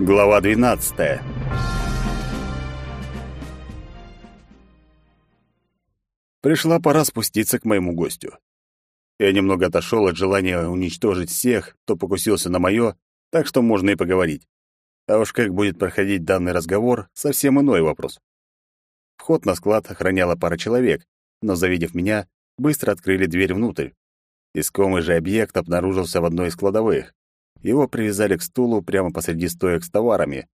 Глава 12. Пришла пора спуститься к моему гостю. Я немного отошел от желания уничтожить всех, кто покусился на мое, так что можно и поговорить. А уж как будет проходить данный разговор, совсем иной вопрос. Вход на склад охраняла пара человек, но, завидев меня, быстро открыли дверь внутрь. Искомый же объект обнаружился в одной из кладовых. Его привязали к стулу прямо посреди стоек с товарами.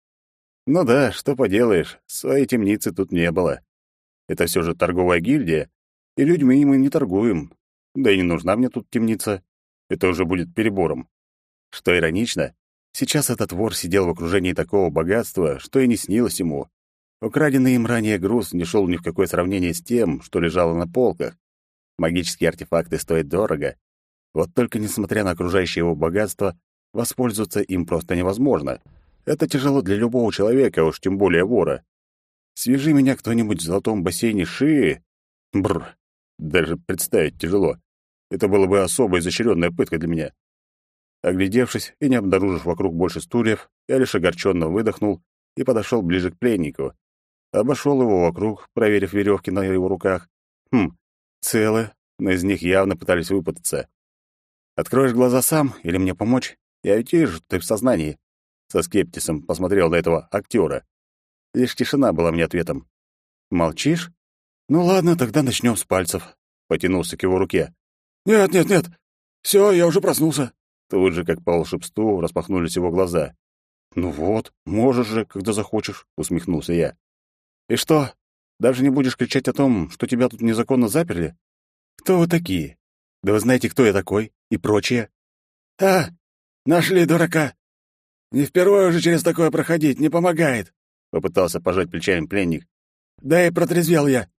Ну да, что поделаешь, своей темницы тут не было. Это все же торговая гильдия, и людьми мы не торгуем. Да и не нужна мне тут темница. Это уже будет перебором. Что иронично, сейчас этот вор сидел в окружении такого богатства, что и не снилось ему. Украденный им ранее груз не шел ни в какое сравнение с тем, что лежало на полках. Магические артефакты стоят дорого. Вот только несмотря на окружающее его богатство, Воспользоваться им просто невозможно. Это тяжело для любого человека, уж тем более вора. Свяжи меня кто-нибудь в золотом бассейне шеи. Бррр, даже представить тяжело. Это было бы особо изощренная пытка для меня. Оглядевшись и не обнаружив вокруг больше стульев, я лишь огорченно выдохнул и подошел ближе к пленнику. Обошел его вокруг, проверив веревки на его руках. Хм, целы, но из них явно пытались выпутаться. «Откроешь глаза сам или мне помочь?» Я ведь вижу, ты в сознании. Со скептисом посмотрел на этого актера. Лишь тишина была мне ответом. Молчишь? Ну ладно, тогда начнем с пальцев. Потянулся к его руке. Нет, нет, нет. Все, я уже проснулся. Тут же, как по волшебству, распахнулись его глаза. Ну вот, можешь же, когда захочешь, усмехнулся я. И что? Даже не будешь кричать о том, что тебя тут незаконно заперли? Кто вы такие? Да вы знаете, кто я такой и прочее. А, Нашли дурака. Не впервые уже через такое проходить, не помогает. Попытался пожать плечами пленник. Да и протрезвел я.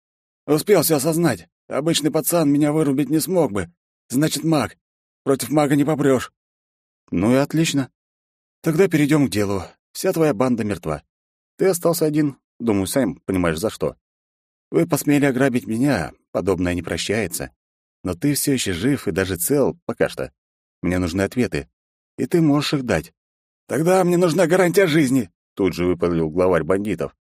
Успел все осознать. Обычный пацан меня вырубить не смог бы. Значит, маг. Против мага не попрёшь. Ну и отлично. Тогда перейдем к делу. Вся твоя банда мертва. Ты остался один. Думаю, сам понимаешь, за что. Вы посмели ограбить меня. Подобное не прощается. Но ты все еще жив и даже цел, пока что. Мне нужны ответы и ты можешь их дать. Тогда мне нужна гарантия жизни, тут же выпалил главарь бандитов.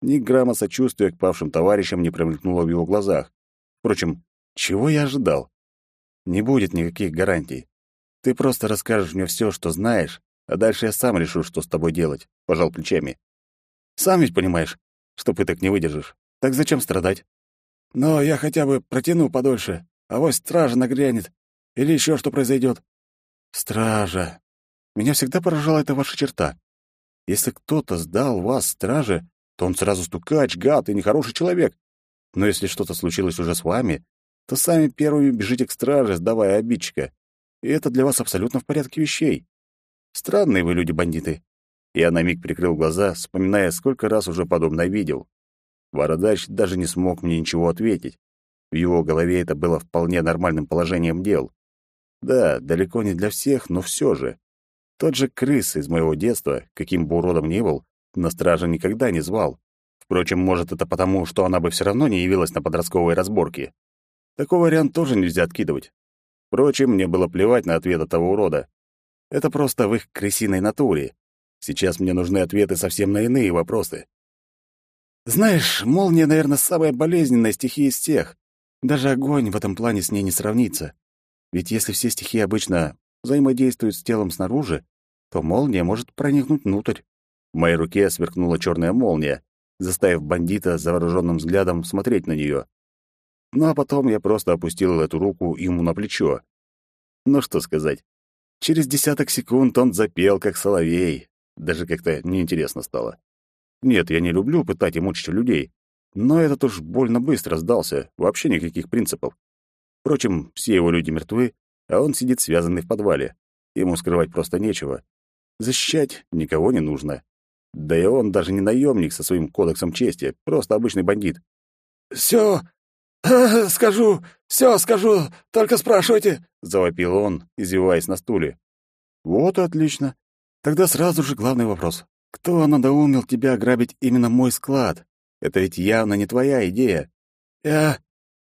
Ни грамма сочувствия к павшим товарищам не промелькнуло в его глазах. Впрочем, чего я ожидал? Не будет никаких гарантий. Ты просто расскажешь мне все, что знаешь, а дальше я сам решу, что с тобой делать, пожал плечами. Сам ведь понимаешь, что пыток не выдержишь. Так зачем страдать? Но я хотя бы протяну подольше, а вось стража нагрянет. Или еще что произойдет. Стража. Меня всегда поражала эта ваша черта. Если кто-то сдал вас страже, то он сразу стукач, гад и нехороший человек. Но если что-то случилось уже с вами, то сами первыми бежите к страже, сдавая обидчика. И это для вас абсолютно в порядке вещей. Странные вы люди-бандиты. Я на миг прикрыл глаза, вспоминая, сколько раз уже подобное видел. Бородач даже не смог мне ничего ответить. В его голове это было вполне нормальным положением дел. Да, далеко не для всех, но все же. Тот же крыс из моего детства, каким бы уродом ни был, на стража никогда не звал. Впрочем, может, это потому, что она бы все равно не явилась на подростковые разборки. Такой вариант тоже нельзя откидывать. Впрочем, мне было плевать на ответ этого урода. Это просто в их крысиной натуре. Сейчас мне нужны ответы совсем на иные вопросы. Знаешь, молния, наверное, самая болезненная стихия из всех. Даже огонь в этом плане с ней не сравнится. Ведь если все стихии обычно взаимодействуют с телом снаружи, то молния может проникнуть внутрь. В моей руке сверкнула черная молния, заставив бандита завороженным взглядом смотреть на нее. Ну а потом я просто опустил эту руку ему на плечо. Ну что сказать. Через десяток секунд он запел, как соловей. Даже как-то неинтересно стало. Нет, я не люблю пытать и мучить людей. Но этот уж больно быстро сдался, вообще никаких принципов. Впрочем, все его люди мертвы, а он сидит связанный в подвале. Ему скрывать просто нечего. Защищать никого не нужно. Да и он даже не наемник со своим кодексом чести, просто обычный бандит. «Всё, скажу, всё скажу, только спрашивайте», — завопил он, извиваясь на стуле. «Вот и отлично. Тогда сразу же главный вопрос. Кто надоумил тебя ограбить именно мой склад? Это ведь явно не твоя идея». «Я...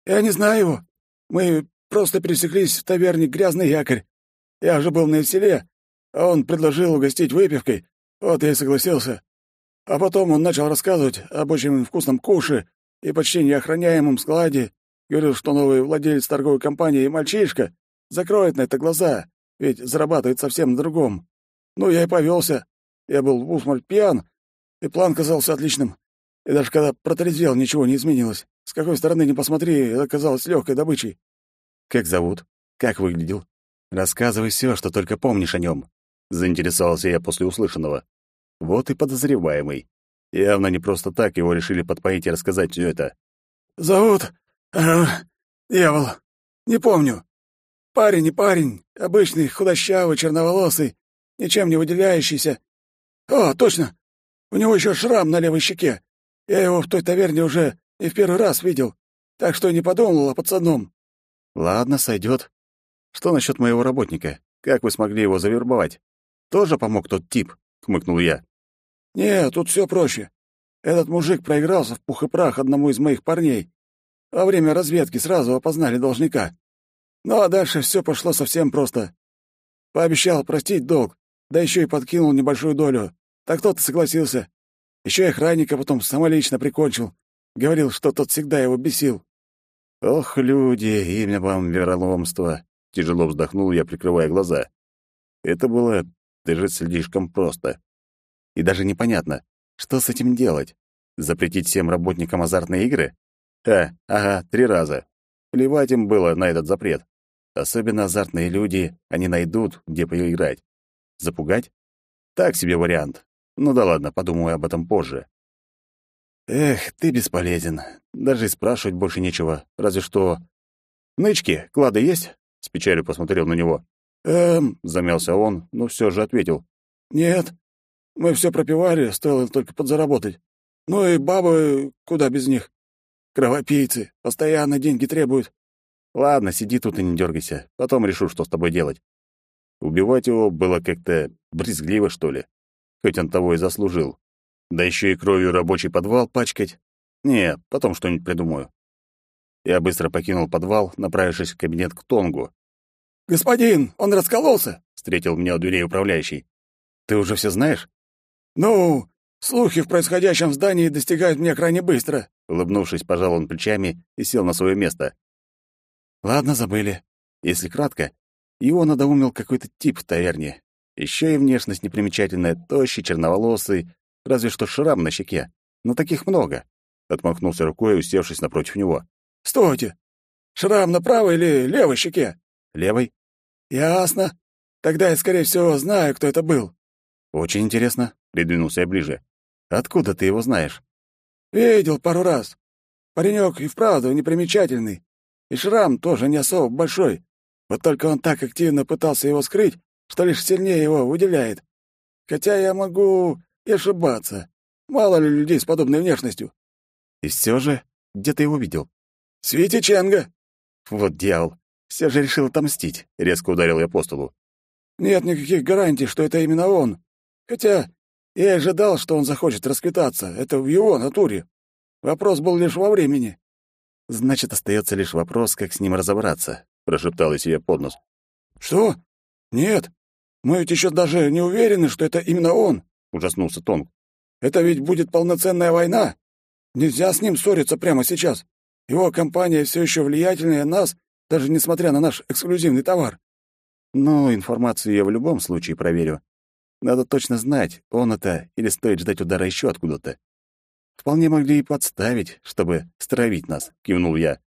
я не знаю его. Мы просто пересеклись в таверне «Грязный якорь». Я уже был на селе, а он предложил угостить выпивкой, Вот я и согласился. А потом он начал рассказывать об очень вкусном куше и почти неохраняемом складе. Говорил, что новый владелец торговой компании мальчишка закроет на это глаза, ведь зарабатывает совсем на другом. Ну, я и повелся. Я был в усмерть пьян, и план казался отличным. И даже когда протрезвел, ничего не изменилось. С какой стороны ни посмотри, это казалось легкой добычей. Как зовут? Как выглядел? Рассказывай все, что только помнишь о нем. Заинтересовался я после услышанного. Вот и подозреваемый. Явно не просто так его решили подпоить и рассказать все это. «Зовут... Э, дьявол. Не помню. Парень не парень, обычный, худощавый, черноволосый, ничем не выделяющийся. О, точно! У него еще шрам на левой щеке. Я его в той таверне уже не в первый раз видел, так что не подумал о подсадном». «Ладно, сойдет. Что насчет моего работника? Как вы смогли его завербовать? Тоже помог тот тип?» — хмыкнул я. «Нет, тут все проще. Этот мужик проигрался в пух и прах одному из моих парней. Во время разведки сразу опознали должника. Ну а дальше все пошло совсем просто. Пообещал простить долг, да еще и подкинул небольшую долю. Так тот и согласился. Еще и охранника потом самолично прикончил. Говорил, что тот всегда его бесил. «Ох, люди, имя вам вероломство!» Тяжело вздохнул я, прикрывая глаза. Это было даже слишком просто. И даже непонятно, что с этим делать? Запретить всем работникам азартные игры? А, ага, три раза. Плевать им было на этот запрет. Особенно азартные люди, они найдут, где поиграть. Запугать? Так себе вариант. Ну да ладно, подумаю об этом позже. Эх, ты бесполезен. Даже и спрашивать больше нечего. Разве что... Нычки, клады есть? С печалью посмотрел на него. Эм, замялся он, но все же ответил. Нет, мы все пропивали, стоило только подзаработать. Ну и бабы, куда без них? Кровопийцы, постоянно деньги требуют. Ладно, сиди тут и не дергайся. Потом решу, что с тобой делать. Убивать его было как-то брезгливо, что ли. Хоть он того и заслужил. Да еще и кровью рабочий подвал пачкать. Не, потом что-нибудь придумаю. Я быстро покинул подвал, направившись в кабинет к Тонгу. «Господин, он раскололся!» — встретил меня у дверей управляющий. «Ты уже все знаешь?» «Ну, слухи в происходящем здании достигают меня крайне быстро», улыбнувшись, пожал он плечами и сел на свое место. Ладно, забыли. Если кратко, его надоумил какой-то тип в таверне. Еще и внешность непримечательная, тощий, черноволосый, разве что шрам на щеке. Но таких много. Отмахнулся рукой, усевшись напротив него. «Стойте! Шрам на правой или левой щеке?» «Левой». «Ясно. Тогда я, скорее всего, знаю, кто это был». «Очень интересно. Придвинулся я ближе. «Откуда ты его знаешь?» «Видел пару раз. Паренек и вправду непримечательный. И шрам тоже не особо большой. Вот только он так активно пытался его скрыть, что лишь сильнее его выделяет. Хотя я могу и ошибаться. Мало ли людей с подобной внешностью». «И все же, где ты его видел?» «Свити Ченга». «Вот дьявол. Все же решил отомстить», — резко ударил я по столу. «Нет никаких гарантий, что это именно он. Хотя я ожидал, что он захочет расквитаться. Это в его натуре. Вопрос был лишь во времени. Значит, остается лишь вопрос, как с ним разобраться, прошептал я себе под нос. Что? Нет. Мы ведь еще даже не уверены, что это именно он, ужаснулся Тонг. Это ведь будет полноценная война. Нельзя с ним ссориться прямо сейчас. Его компания все еще влиятельнее нас, даже несмотря на наш эксклюзивный товар. Но информацию я в любом случае проверю. Надо точно знать, он это или стоит ждать удара еще откуда-то. Вполне могли и подставить, чтобы стравить нас, кивнул я.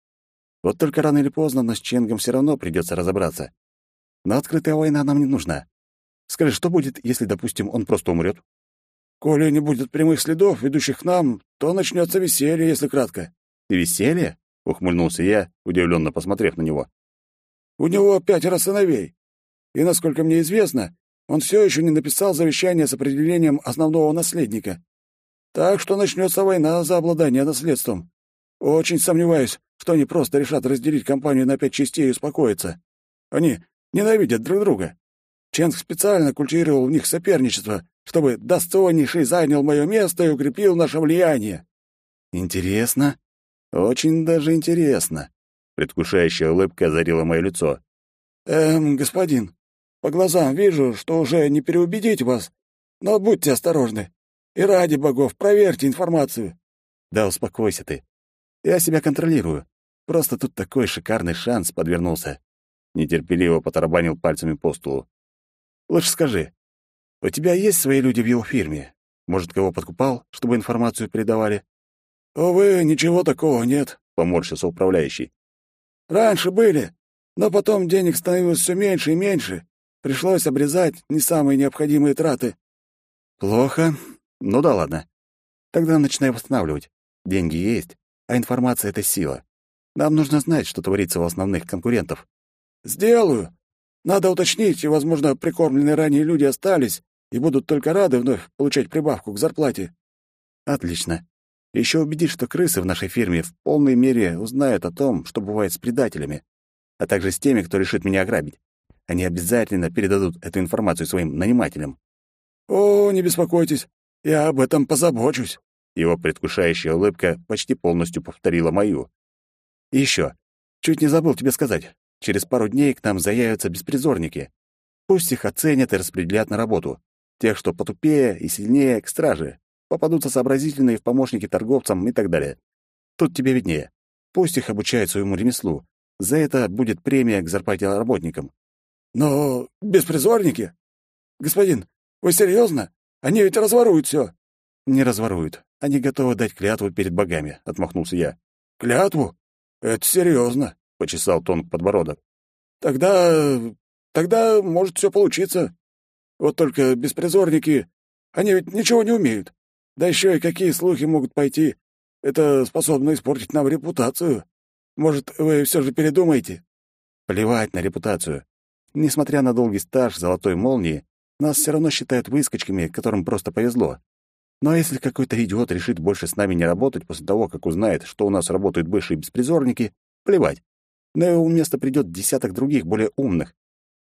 Вот только рано или поздно, но с Ченгом все равно придется разобраться. Но открытая война нам не нужна. Скажи, что будет, если, допустим, он просто умрет? Коли не будет прямых следов, ведущих к нам, то начнется веселье, если кратко. Веселье? ухмыльнулся я, удивленно посмотрев на него. У него пятеро сыновей. И, насколько мне известно, он все еще не написал завещание с определением основного наследника. Так что начнется война за обладание наследством. Очень сомневаюсь, что они просто решат разделить компанию на пять частей и успокоиться. Они ненавидят друг друга. Ченг специально культивировал в них соперничество, чтобы достойнейший занял мое место и укрепил наше влияние. Интересно. Очень даже интересно. Предвкушающая улыбка озарила мое лицо. Эм, господин, по глазам вижу, что уже не переубедить вас. Но будьте осторожны. И ради богов, проверьте информацию. Да успокойся ты. Я себя контролирую. Просто тут такой шикарный шанс подвернулся. Нетерпеливо потарабанил пальцами по столу. Лучше скажи, у тебя есть свои люди в его фирме? Может, кого подкупал, чтобы информацию передавали? Увы, ничего такого нет, поморщился управляющий. Раньше были, но потом денег становилось все меньше и меньше. Пришлось обрезать не самые необходимые траты. Плохо. Ну да ладно. Тогда начинай восстанавливать. Деньги есть, а информация — это сила. Нам нужно знать, что творится у основных конкурентов. Сделаю. Надо уточнить, и, возможно, прикормленные ранее люди остались и будут только рады вновь получать прибавку к зарплате. Отлично. Еще убедись, что крысы в нашей фирме в полной мере узнают о том, что бывает с предателями, а также с теми, кто решит меня ограбить. Они обязательно передадут эту информацию своим нанимателям. О, не беспокойтесь, я об этом позабочусь. Его предвкушающая улыбка почти полностью повторила мою. И еще, чуть не забыл тебе сказать. Через пару дней к нам заявятся беспризорники. Пусть их оценят и распределят на работу. Тех, что потупее и сильнее, к страже. Попадутся сообразительные в помощники торговцам и так далее. Тут тебе виднее. Пусть их обучают своему ремеслу. За это будет премия к зарплате работникам. Но беспризорники? Господин, вы серьезно? Они ведь разворуют все. Не разворуют. Они готовы дать клятву перед богами, отмахнулся я. Клятву? Это серьезно, почесал тон подбородок. Тогда тогда может все получиться. Вот только беспризорники, они ведь ничего не умеют. Да еще и какие слухи могут пойти. Это способно испортить нам репутацию. Может, вы все же передумаете? Плевать на репутацию. Несмотря на долгий стаж золотой молнии, нас все равно считают выскочками, которым просто повезло. Но если какой-то идиот решит больше с нами не работать после того, как узнает, что у нас работают бывшие беспризорники, плевать. На его место придет десяток других, более умных.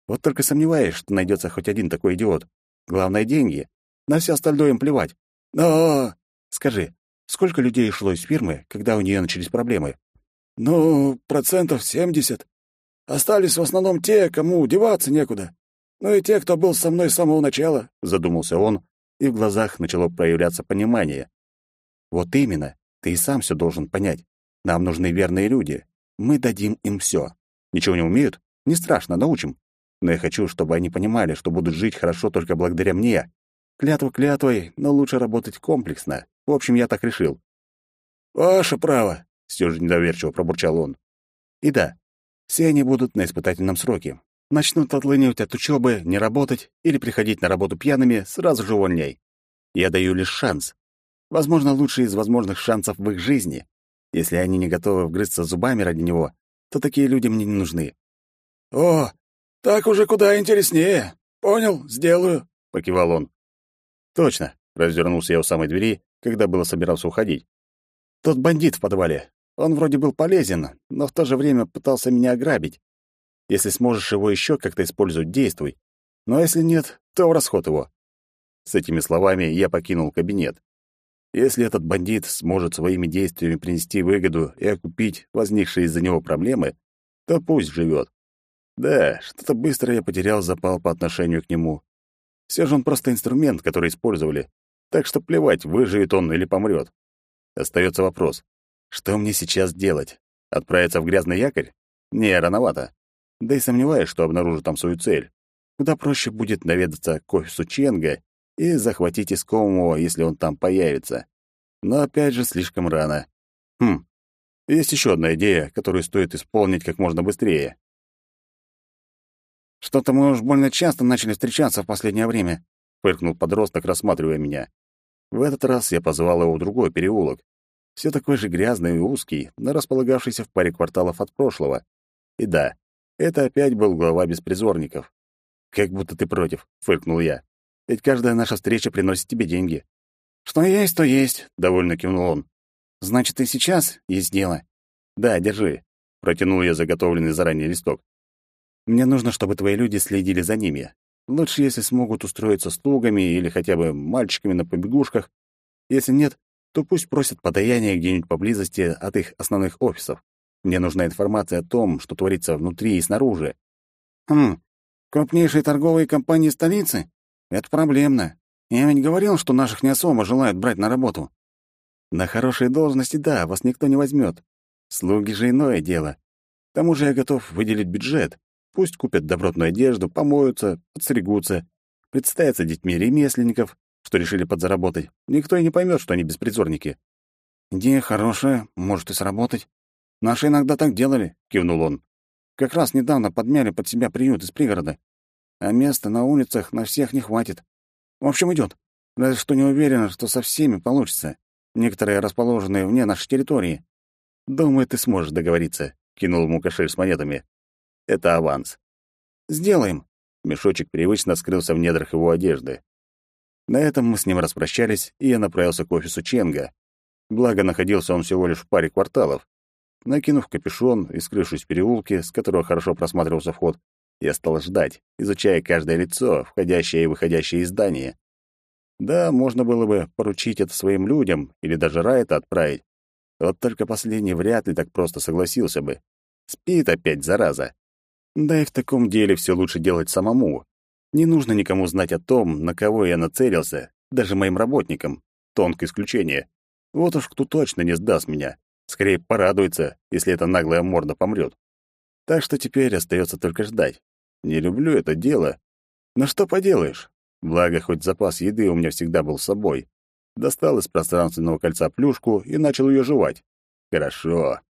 Вот только сомневаюсь, что найдется хоть один такой идиот. Главное — деньги. На все остальное им плевать. Но... Скажи, сколько людей ушло из фирмы, когда у нее начались проблемы? Ну, процентов семьдесят. Остались в основном те, кому деваться некуда. Ну и те, кто был со мной с самого начала, — задумался он, и в глазах начало проявляться понимание. Вот именно, ты и сам все должен понять. Нам нужны верные люди. Мы дадим им все. Ничего не умеют? Не страшно, научим. Но я хочу, чтобы они понимали, что будут жить хорошо только благодаря мне. Клятва клятвой, но лучше работать комплексно. В общем, я так решил. «Ваше право», — все же недоверчиво пробурчал он. «И да, все они будут на испытательном сроке. Начнут отлынивать от учебы, не работать или приходить на работу пьяными, сразу же увольняй. Я даю лишь шанс. Возможно, лучший из возможных шансов в их жизни. Если они не готовы вгрызться зубами ради него, то такие люди мне не нужны. «О, так уже куда интереснее. Понял, сделаю», — покивал он. «Точно», — развернулся я у самой двери, когда было собирался уходить. «Тот бандит в подвале. Он вроде был полезен, но в то же время пытался меня ограбить. Если сможешь его еще как-то использовать, действуй. Но если нет, то в расход его». С этими словами я покинул кабинет. Если этот бандит сможет своими действиями принести выгоду и окупить возникшие из-за него проблемы, то пусть живет. Да, что-то быстро я потерял запал по отношению к нему. Все же он просто инструмент, который использовали. Так что плевать, выживет он или помрет. Остается вопрос. Что мне сейчас делать? Отправиться в грязный якорь? Не, рановато. Да и сомневаюсь, что обнаружу там свою цель. Куда проще будет наведаться к офису Ченга и захватить искомого, если он там появится. Но опять же слишком рано. Хм, есть еще одна идея, которую стоит исполнить как можно быстрее. «Что-то мы уж больно часто начали встречаться в последнее время», — фыркнул подросток, рассматривая меня. В этот раз я позвал его в другой переулок. Все такой же грязный и узкий, но располагавшийся в паре кварталов от прошлого. И да, это опять был глава беспризорников. «Как будто ты против», — фыркнул я. «Ведь каждая наша встреча приносит тебе деньги». «Что есть, то есть», — довольно кивнул он. «Значит, и сейчас есть дело?» «Да, держи», — протянул я заготовленный заранее листок. «Мне нужно, чтобы твои люди следили за ними. Лучше, если смогут устроиться слугами или хотя бы мальчиками на побегушках. Если нет, то пусть просят подаяние где-нибудь поблизости от их основных офисов. Мне нужна информация о том, что творится внутри и снаружи. Хм, крупнейшие торговые компании столицы? Это проблемно. Я ведь говорил, что наших не особо желают брать на работу. На хорошие должности, да, вас никто не возьмет. Слуги же иное дело. К тому же я готов выделить бюджет. Пусть купят добротную одежду, помоются, подстригутся, представятся детьми ремесленников, что решили подзаработать. Никто и не поймет, что они беспризорники. Идея хорошая, может и сработать. Наши иногда так делали, кивнул он. Как раз недавно подмяли под себя приют из пригорода. А места на улицах на всех не хватит. В общем, идет. Разве что не уверен, что со всеми получится. Некоторые расположены вне нашей территории. Думаю, ты сможешь договориться, кинул ему кошель с монетами. Это аванс. Сделаем. Мешочек привычно скрылся в недрах его одежды. На этом мы с ним распрощались, и я направился к офису Ченга. Благо, находился он всего лишь в паре кварталов. Накинув капюшон и скрывшись в переулке, с которого хорошо просматривался вход, я стал ждать, изучая каждое лицо, входящее и выходящее из здания. Да, можно было бы поручить это своим людям или даже Райта отправить. Вот только последний вряд ли так просто согласился бы. Спит опять, зараза. Да и в таком деле все лучше делать самому. Не нужно никому знать о том, на кого я нацелился, даже моим работникам. Тонкое исключение. Вот уж кто точно не сдаст меня. Скорее порадуется, если эта наглая морда помрет. Так что теперь остается только ждать. Не люблю это дело. Но что поделаешь? Благо, хоть запас еды у меня всегда был с собой. Достал из пространственного кольца плюшку и начал ее жевать. Хорошо.